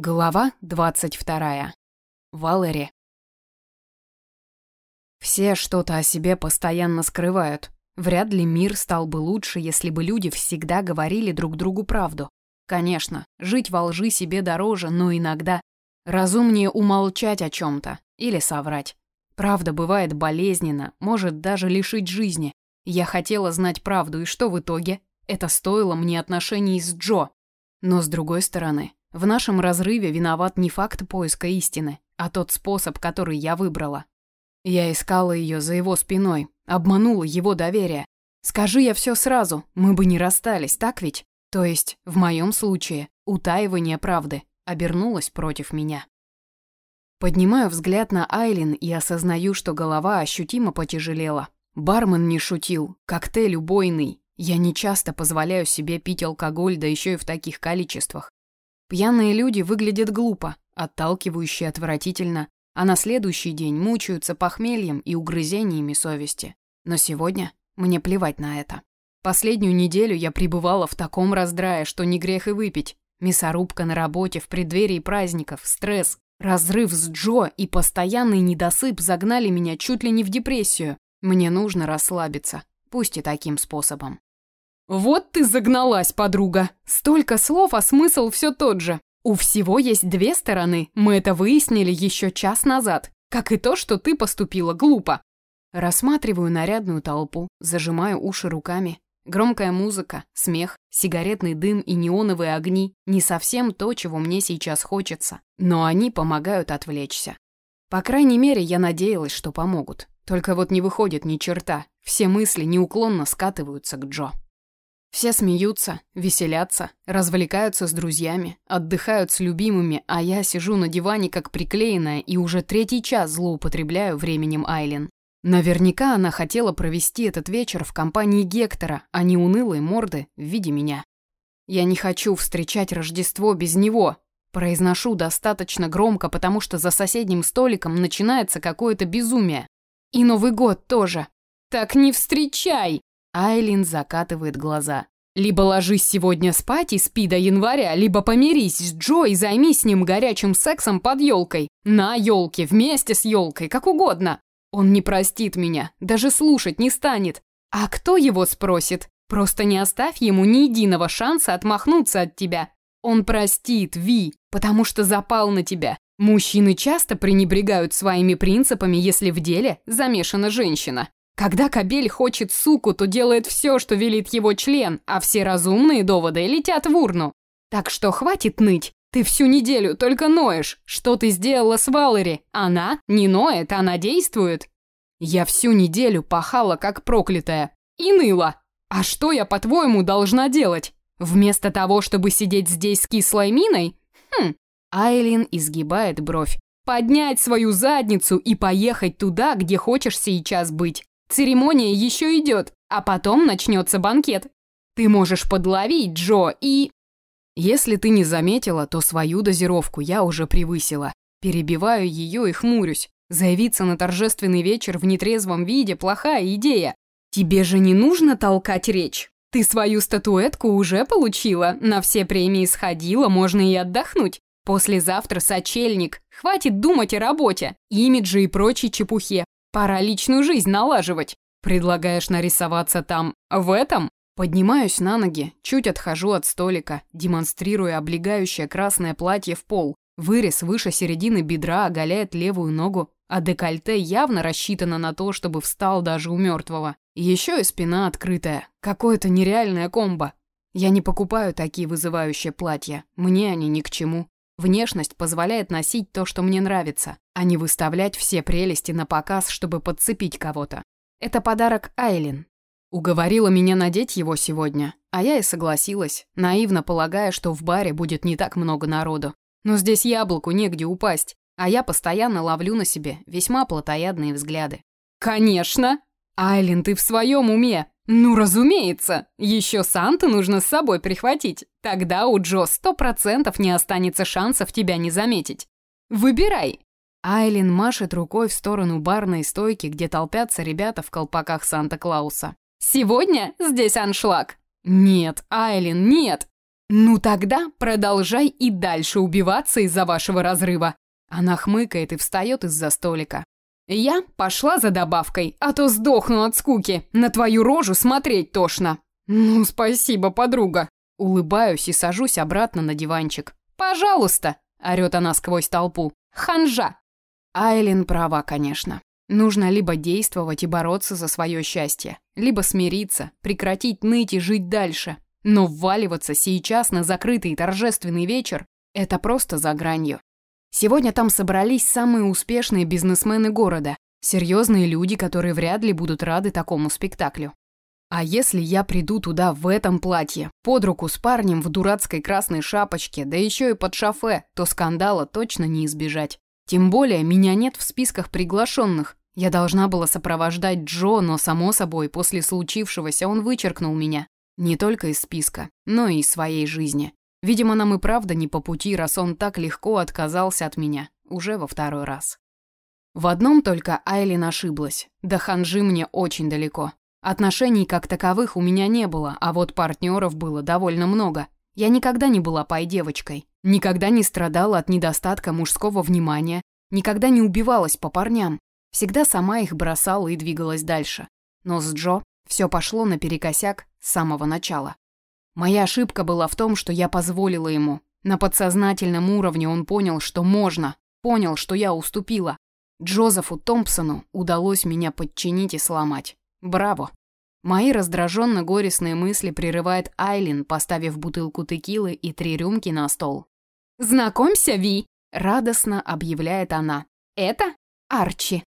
Глава 22. Валери. Все что-то о себе постоянно скрывают. Вряд ли мир стал бы лучше, если бы люди всегда говорили друг другу правду. Конечно, жить во лжи себе дороже, но иногда разумнее умолчать о чем-то или соврать. Правда бывает болезненно, может даже лишить жизни. Я хотела знать правду, и что в итоге? Это стоило мне отношений с Джо. Но с другой стороны, в нашем разрыве виноват не факт поиска истины, а тот способ, который я выбрала. Я искала ее за его спиной, обманула его доверие. Скажи я все сразу, мы бы не расстались, так ведь? То есть, в моем случае, утаивание правды обернулось против меня. Поднимаю взгляд на Айлин и осознаю, что голова ощутимо потяжелела. Бармен не шутил, коктейль убойный. Я не часто позволяю себе пить алкоголь, да еще и в таких количествах. Пьяные люди выглядят глупо, отталкивающе отвратительно, а на следующий день мучаются похмельем и угрызениями совести. Но сегодня мне плевать на это. Последнюю неделю я пребывала в таком раздрае, что не грех и выпить. Мясорубка на работе в преддверии праздников, стресс, разрыв с Джо и постоянный недосып загнали меня чуть ли не в депрессию. Мне нужно расслабиться, пусть и таким способом. «Вот ты загналась, подруга! Столько слов, а смысл все тот же. У всего есть две стороны, мы это выяснили еще час назад, как и то, что ты поступила глупо». Рассматриваю нарядную толпу, зажимаю уши руками. Громкая музыка, смех, сигаретный дым и неоновые огни – не совсем то, чего мне сейчас хочется, но они помогают отвлечься. По крайней мере, я надеялась, что помогут. Только вот не выходит ни черта, все мысли неуклонно скатываются к Джо. Все смеются, веселятся, развлекаются с друзьями, отдыхают с любимыми, а я сижу на диване как приклеенная и уже третий час злоупотребляю временем Айлин. Наверняка она хотела провести этот вечер в компании Гектора, а не унылой морды в виде меня. Я не хочу встречать Рождество без него. Произношу достаточно громко, потому что за соседним столиком начинается какое-то безумие. И Новый год тоже. Так не встречай! Айлин закатывает глаза. Либо ложись сегодня спать и спи до января, либо помирись с Джо и займись с ним горячим сексом под елкой. На елке, вместе с елкой, как угодно. Он не простит меня, даже слушать не станет. А кто его спросит? Просто не оставь ему ни единого шанса отмахнуться от тебя. Он простит, Ви, потому что запал на тебя. Мужчины часто пренебрегают своими принципами, если в деле замешана женщина. Когда кобель хочет суку, то делает все, что велит его член, а все разумные доводы летят в урну. Так что хватит ныть. Ты всю неделю только ноешь. Что ты сделала с Валери? Она не ноет, она действует. Я всю неделю пахала как проклятая. И ныла. А что я, по-твоему, должна делать? Вместо того, чтобы сидеть здесь с кислой миной? Хм. Айлин изгибает бровь. Поднять свою задницу и поехать туда, где хочешь сейчас быть. Церемония еще идет, а потом начнется банкет. Ты можешь подловить Джо и... Если ты не заметила, то свою дозировку я уже превысила. Перебиваю ее и хмурюсь. Заявиться на торжественный вечер в нетрезвом виде – плохая идея. Тебе же не нужно толкать речь. Ты свою статуэтку уже получила, на все премии сходила, можно и отдохнуть. Послезавтра сочельник. Хватит думать о работе, имидже и прочей чепухе. Пора личную жизнь налаживать. Предлагаешь нарисоваться там, в этом? Поднимаюсь на ноги, чуть отхожу от столика, демонстрируя облегающее красное платье в пол. Вырез выше середины бедра оголяет левую ногу, а декольте явно рассчитано на то, чтобы встал даже у мертвого. Еще и спина открытая. Какое-то нереальное комбо. Я не покупаю такие вызывающие платья. Мне они ни к чему. Внешность позволяет носить то, что мне нравится, а не выставлять все прелести на показ, чтобы подцепить кого-то. Это подарок Айлин. Уговорила меня надеть его сегодня, а я и согласилась, наивно полагая, что в баре будет не так много народу. Но здесь яблоку негде упасть, а я постоянно ловлю на себе весьма плотоядные взгляды. «Конечно! Айлин, ты в своем уме! «Ну, разумеется! Еще Санту нужно с собой прихватить. Тогда у Джо сто процентов не останется шансов тебя не заметить. Выбирай!» Айлин машет рукой в сторону барной стойки, где толпятся ребята в колпаках Санта-Клауса. «Сегодня здесь аншлаг!» «Нет, Айлин, нет!» «Ну тогда продолжай и дальше убиваться из-за вашего разрыва». Она хмыкает и встает из-за столика. «Я пошла за добавкой, а то сдохну от скуки. На твою рожу смотреть тошно». «Ну, спасибо, подруга». Улыбаюсь и сажусь обратно на диванчик. «Пожалуйста!» – орёт она сквозь толпу. «Ханжа!» Айлин права, конечно. Нужно либо действовать и бороться за свое счастье, либо смириться, прекратить ныть и жить дальше. Но вваливаться сейчас на закрытый торжественный вечер – это просто за гранью. Сегодня там собрались самые успешные бизнесмены города, серьезные люди, которые вряд ли будут рады такому спектаклю. А если я приду туда в этом платье, под руку с парнем в дурацкой красной шапочке, да еще и под шофе, то скандала точно не избежать. Тем более меня нет в списках приглашенных. Я должна была сопровождать Джо, но, само собой, после случившегося он вычеркнул меня. Не только из списка, но и из своей жизни. Видимо, нам и правда не по пути, раз он так легко отказался от меня. Уже во второй раз. В одном только Айлин ошиблась. До ханжи мне очень далеко. Отношений как таковых у меня не было, а вот партнеров было довольно много. Я никогда не была пай-девочкой, никогда не страдала от недостатка мужского внимания, никогда не убивалась по парням. Всегда сама их бросала и двигалась дальше. Но с Джо все пошло наперекосяк с самого начала. Моя ошибка была в том, что я позволила ему. На подсознательном уровне он понял, что можно, понял, что я уступила. Джозефу Томпсону удалось меня подчинить и сломать. Браво. Мои раздраженно-горестные мысли прерывает Айлин, поставив бутылку текилы и три рюмки на стол. «Знакомься, Ви!» – радостно объявляет она. «Это Арчи».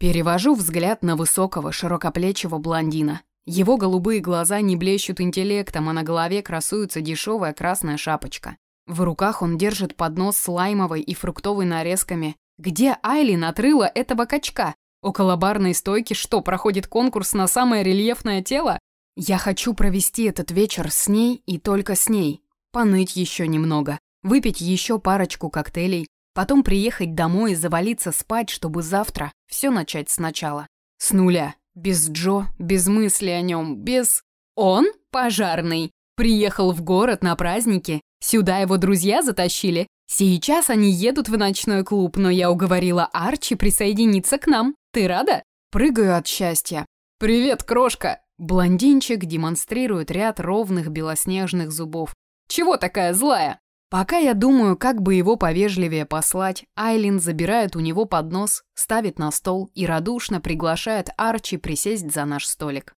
Перевожу взгляд на высокого, широкоплечего блондина. Его голубые глаза не блещут интеллектом, а на голове красуется дешевая красная шапочка. В руках он держит поднос с лаймовой и фруктовой нарезками. Где Айлин отрыла этого качка? Около барной стойки что, проходит конкурс на самое рельефное тело? Я хочу провести этот вечер с ней и только с ней. Поныть еще немного, выпить еще парочку коктейлей, потом приехать домой и завалиться спать, чтобы завтра все начать сначала. С нуля. Без Джо, без мысли о нем, без... Он пожарный. Приехал в город на праздники. Сюда его друзья затащили. Сейчас они едут в ночной клуб, но я уговорила Арчи присоединиться к нам. Ты рада? Прыгаю от счастья. Привет, крошка. Блондинчик демонстрирует ряд ровных белоснежных зубов. Чего такая злая? Пока я думаю, как бы его повежливее послать, Айлин забирает у него поднос, ставит на стол и радушно приглашает Арчи присесть за наш столик.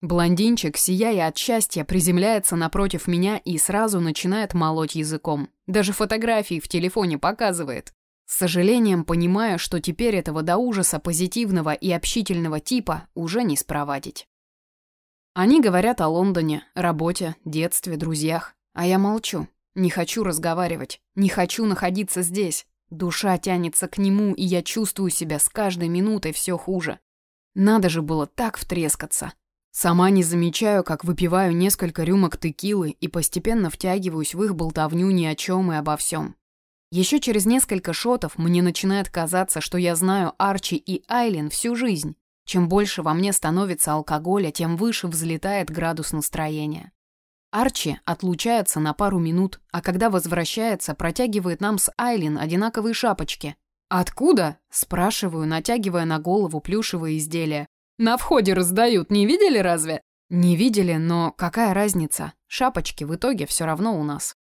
Блондинчик, сияя от счастья, приземляется напротив меня и сразу начинает молоть языком. Даже фотографии в телефоне показывает. С сожалением понимаю, что теперь этого до ужаса позитивного и общительного типа уже не спровадить. Они говорят о Лондоне, работе, детстве, друзьях, а я молчу. Не хочу разговаривать, не хочу находиться здесь. Душа тянется к нему, и я чувствую себя с каждой минутой все хуже. Надо же было так втрескаться. Сама не замечаю, как выпиваю несколько рюмок текилы и постепенно втягиваюсь в их болтовню ни о чем и обо всем. Еще через несколько шотов мне начинает казаться, что я знаю Арчи и Айлин всю жизнь. Чем больше во мне становится алкоголя, тем выше взлетает градус настроения. Арчи отлучается на пару минут, а когда возвращается, протягивает нам с Айлин одинаковые шапочки. «Откуда?» – спрашиваю, натягивая на голову плюшевые изделия. «На входе раздают, не видели разве?» «Не видели, но какая разница? Шапочки в итоге все равно у нас».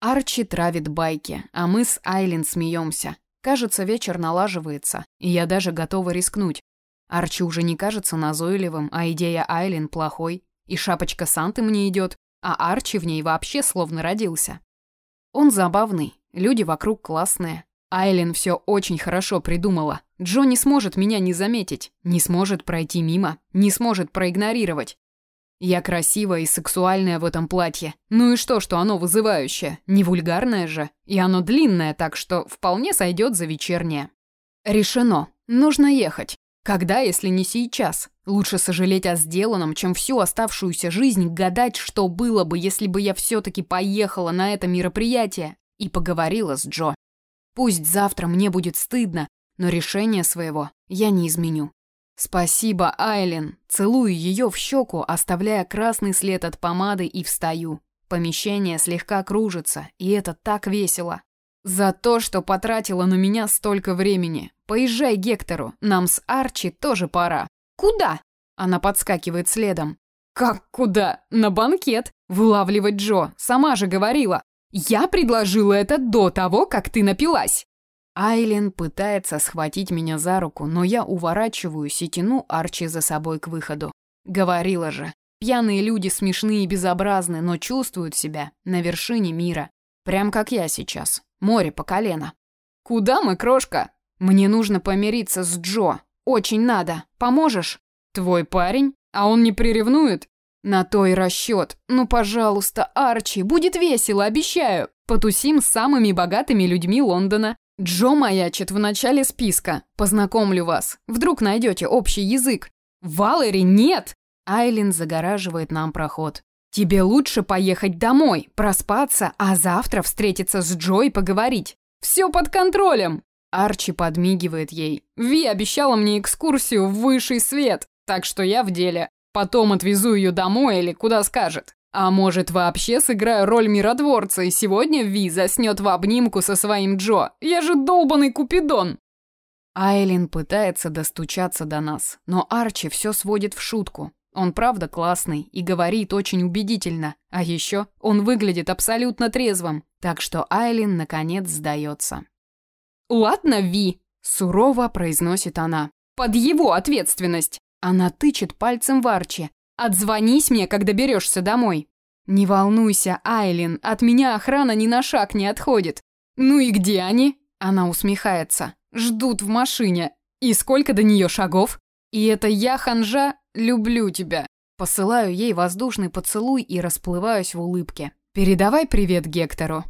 Арчи травит байки, а мы с Айлин смеемся. Кажется, вечер налаживается, и я даже готова рискнуть. Арчи уже не кажется назойливым, а идея Айлин плохой. И шапочка Санты мне идет, а Арчи в ней вообще словно родился. Он забавный, люди вокруг классные. Айлин все очень хорошо придумала. Джо не сможет меня не заметить, не сможет пройти мимо, не сможет проигнорировать. Я красивая и сексуальная в этом платье. Ну и что, что оно вызывающее? Не вульгарное же. И оно длинное, так что вполне сойдет за вечернее. Решено. Нужно ехать. Когда, если не сейчас? Лучше сожалеть о сделанном, чем всю оставшуюся жизнь гадать, что было бы, если бы я все-таки поехала на это мероприятие и поговорила с Джо. Пусть завтра мне будет стыдно, но решение своего я не изменю. «Спасибо, Айлен!» Целую ее в щеку, оставляя красный след от помады и встаю. Помещение слегка кружится, и это так весело. За то, что потратила на меня столько времени. Поезжай Гектору, нам с Арчи тоже пора. Куда? Она подскакивает следом. Как куда? На банкет. Вылавливать Джо. Сама же говорила. Я предложила это до того, как ты напилась. Айлен пытается схватить меня за руку, но я уворачиваюсь и тяну Арчи за собой к выходу. Говорила же, пьяные люди смешные и безобразны, но чувствуют себя на вершине мира. Прям как я сейчас. Море по колено. Куда мы, крошка? Мне нужно помириться с Джо. Очень надо. Поможешь? Твой парень? А он не приревнует? На то расчет. Ну, пожалуйста, Арчи, будет весело, обещаю. Потусим с самыми богатыми людьми Лондона. Джо маячит в начале списка. Познакомлю вас. Вдруг найдете общий язык. Валери, нет! Айлин загораживает нам проход. Тебе лучше поехать домой, проспаться, а завтра встретиться с Джо и поговорить. Все под контролем. Арчи подмигивает ей. Ви обещала мне экскурсию в высший свет, так что я в деле. Потом отвезу ее домой или куда скажет. А может, вообще сыграю роль миротворца, и сегодня Ви заснет в обнимку со своим Джо. Я же долбанный Купидон. Айлин пытается достучаться до нас, но Арчи все сводит в шутку. Он правда классный и говорит очень убедительно, а еще он выглядит абсолютно трезвым, так что Айлин наконец сдается. «Ладно, Ви», – сурово произносит она, – «под его ответственность». Она тычет пальцем в Арчи. «Отзвонись мне, когда берешься домой». «Не волнуйся, Айлин, от меня охрана ни на шаг не отходит». «Ну и где они?» Она усмехается. «Ждут в машине. И сколько до нее шагов?» «И это я, ханжа, люблю тебя». Посылаю ей воздушный поцелуй и расплываюсь в улыбке. «Передавай привет Гектору».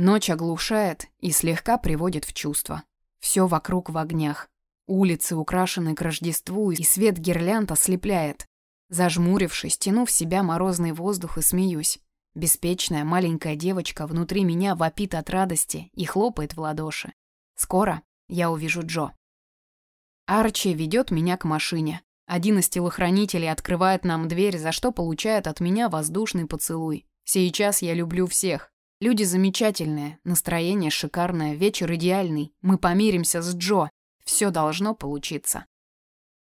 Ночь оглушает и слегка приводит в чувство. Все вокруг в огнях. Улицы украшены к Рождеству, и свет гирлянд ослепляет. Зажмурившись, тяну в себя морозный воздух и смеюсь. Беспечная маленькая девочка внутри меня вопит от радости и хлопает в ладоши. Скоро я увижу Джо. Арчи ведет меня к машине. Один из телохранителей открывает нам дверь, за что получает от меня воздушный поцелуй. Сейчас я люблю всех. Люди замечательные, настроение шикарное, вечер идеальный. Мы помиримся с Джо. Все должно получиться.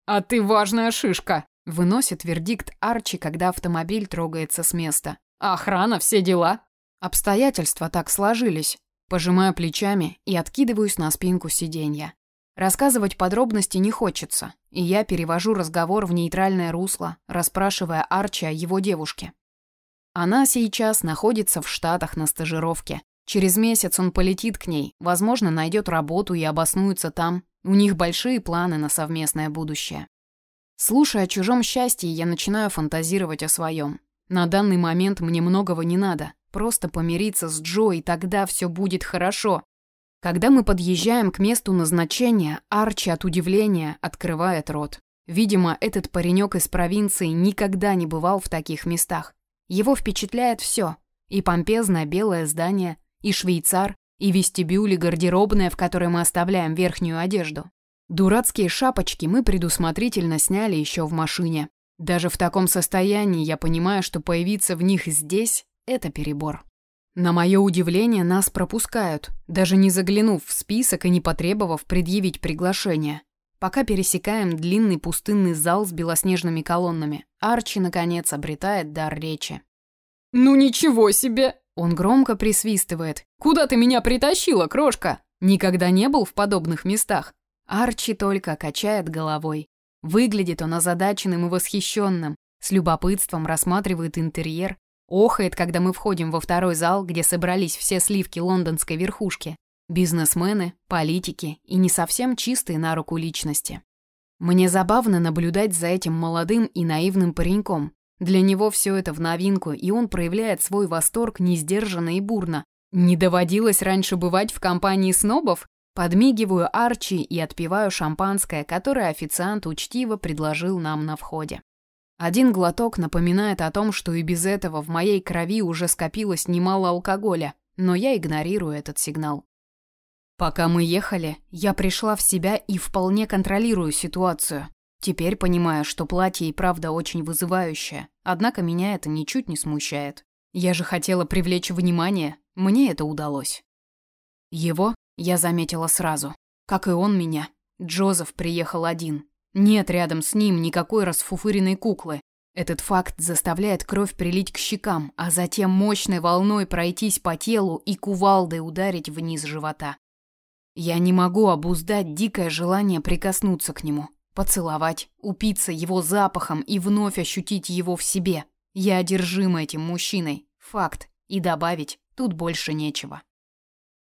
«А ты важная шишка!» – выносит вердикт Арчи, когда автомобиль трогается с места. «Охрана, все дела!» Обстоятельства так сложились. Пожимаю плечами и откидываюсь на спинку сиденья. Рассказывать подробности не хочется, и я перевожу разговор в нейтральное русло, расспрашивая Арчи о его девушке. Она сейчас находится в Штатах на стажировке. Через месяц он полетит к ней, возможно, найдет работу и обоснуется там. У них большие планы на совместное будущее. Слушая о чужом счастье, я начинаю фантазировать о своем. На данный момент мне многого не надо. Просто помириться с Джо, и тогда все будет хорошо. Когда мы подъезжаем к месту назначения, Арчи от удивления открывает рот. Видимо, этот паренек из провинции никогда не бывал в таких местах. Его впечатляет все. И помпезное белое здание, и швейцар, и вестибюль, и гардеробная, в которой мы оставляем верхнюю одежду. Дурацкие шапочки мы предусмотрительно сняли еще в машине. Даже в таком состоянии я понимаю, что появиться в них здесь – это перебор. На мое удивление, нас пропускают, даже не заглянув в список и не потребовав предъявить приглашение. Пока пересекаем длинный пустынный зал с белоснежными колоннами, Арчи, наконец, обретает дар речи. «Ну ничего себе!» Он громко присвистывает. «Куда ты меня притащила, крошка? Никогда не был в подобных местах?» Арчи только качает головой. Выглядит он озадаченным и восхищенным, с любопытством рассматривает интерьер, охает, когда мы входим во второй зал, где собрались все сливки лондонской верхушки. Бизнесмены, политики и не совсем чистые на руку личности. Мне забавно наблюдать за этим молодым и наивным пареньком. Для него все это в новинку, и он проявляет свой восторг несдержанно и бурно. Не доводилось раньше бывать в компании снобов? Подмигиваю Арчи и отпиваю шампанское, которое официант учтиво предложил нам на входе. Один глоток напоминает о том, что и без этого в моей крови уже скопилось немало алкоголя, но я игнорирую этот сигнал. Пока мы ехали, я пришла в себя и вполне контролирую ситуацию. Теперь понимаю, что платье и правда очень вызывающее, однако меня это ничуть не смущает. Я же хотела привлечь внимание, мне это удалось. Его я заметила сразу, как и он меня. Джозеф приехал один. Нет рядом с ним никакой расфуфыренной куклы. Этот факт заставляет кровь прилить к щекам, а затем мощной волной пройтись по телу и кувалдой ударить вниз живота. Я не могу обуздать дикое желание прикоснуться к нему, поцеловать, упиться его запахом и вновь ощутить его в себе. Я одержима этим мужчиной. Факт. И добавить тут больше нечего.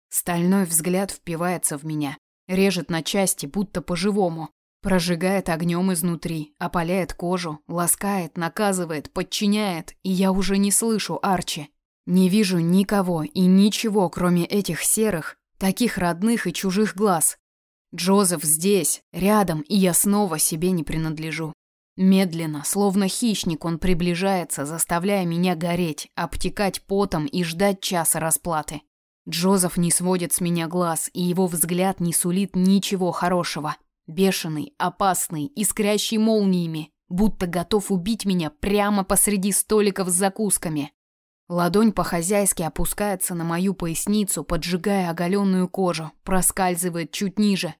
Стальной взгляд впивается в меня, режет на части, будто по-живому, прожигает огнем изнутри, опаляет кожу, ласкает, наказывает, подчиняет, и я уже не слышу Арчи. Не вижу никого и ничего, кроме этих серых, таких родных и чужих глаз. Джозеф здесь, рядом, и я снова себе не принадлежу. Медленно, словно хищник, он приближается, заставляя меня гореть, обтекать потом и ждать часа расплаты. Джозеф не сводит с меня глаз, и его взгляд не сулит ничего хорошего. Бешеный, опасный, искрящий молниями, будто готов убить меня прямо посреди столиков с закусками. Ладонь по-хозяйски опускается на мою поясницу, поджигая оголенную кожу, проскальзывает чуть ниже.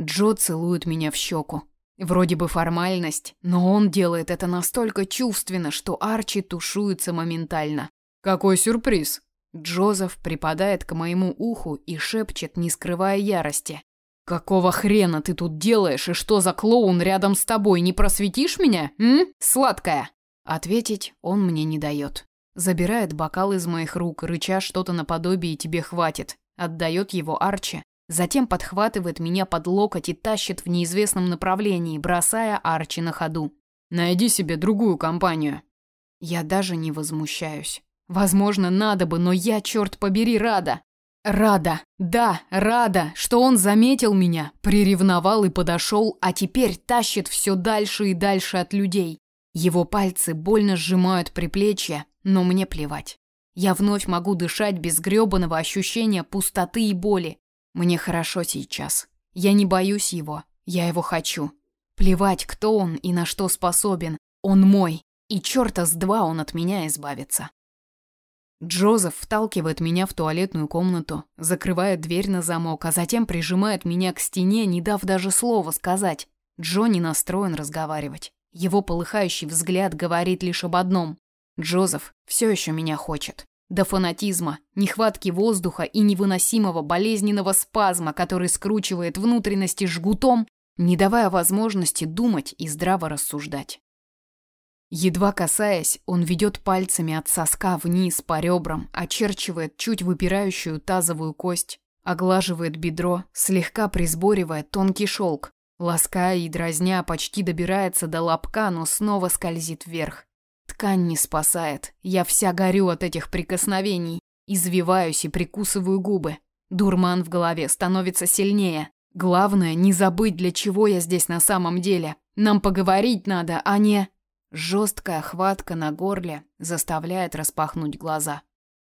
Джо целует меня в щеку. Вроде бы формальность, но он делает это настолько чувственно, что Арчи тушуется моментально. «Какой сюрприз!» Джозеф припадает к моему уху и шепчет, не скрывая ярости. «Какого хрена ты тут делаешь, и что за клоун рядом с тобой? Не просветишь меня, м? Сладкая!» Ответить он мне не дает. Забирает бокал из моих рук, рыча что-то наподобие «тебе хватит». Отдает его Арчи. Затем подхватывает меня под локоть и тащит в неизвестном направлении, бросая Арчи на ходу. «Найди себе другую компанию». Я даже не возмущаюсь. Возможно, надо бы, но я, черт побери, рада. Рада, да, рада, что он заметил меня, приревновал и подошел, а теперь тащит все дальше и дальше от людей. Его пальцы больно сжимают приплечья, но мне плевать. Я вновь могу дышать без грёбаного ощущения пустоты и боли. Мне хорошо сейчас. Я не боюсь его. Я его хочу. Плевать, кто он и на что способен. Он мой. И чёрта с два он от меня избавится. Джозеф вталкивает меня в туалетную комнату, закрывает дверь на замок, а затем прижимает меня к стене, не дав даже слова сказать. Джо не настроен разговаривать. Его полыхающий взгляд говорит лишь об одном. Джозеф все еще меня хочет. До фанатизма, нехватки воздуха и невыносимого болезненного спазма, который скручивает внутренности жгутом, не давая возможности думать и здраво рассуждать. Едва касаясь, он ведет пальцами от соска вниз по ребрам, очерчивает чуть выпирающую тазовую кость, оглаживает бедро, слегка присборивая тонкий шелк, лаская и дразня почти добирается до лобка, но снова скользит вверх. Ткань не спасает. Я вся горю от этих прикосновений. Извиваюсь и прикусываю губы. Дурман в голове становится сильнее. Главное, не забыть, для чего я здесь на самом деле. Нам поговорить надо, а не... Жесткая хватка на горле заставляет распахнуть глаза.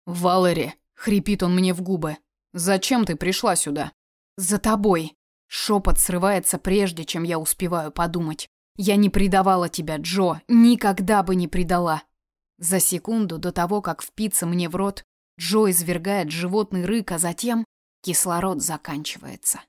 «Валери!» — хрипит он мне в губы. «Зачем ты пришла сюда?» «За тобой!» Шепот срывается прежде, чем я успеваю подумать. Я не предавала тебя, Джо, никогда бы не предала. За секунду до того, как впиться мне в рот, Джо извергает животный рык, а затем кислород заканчивается.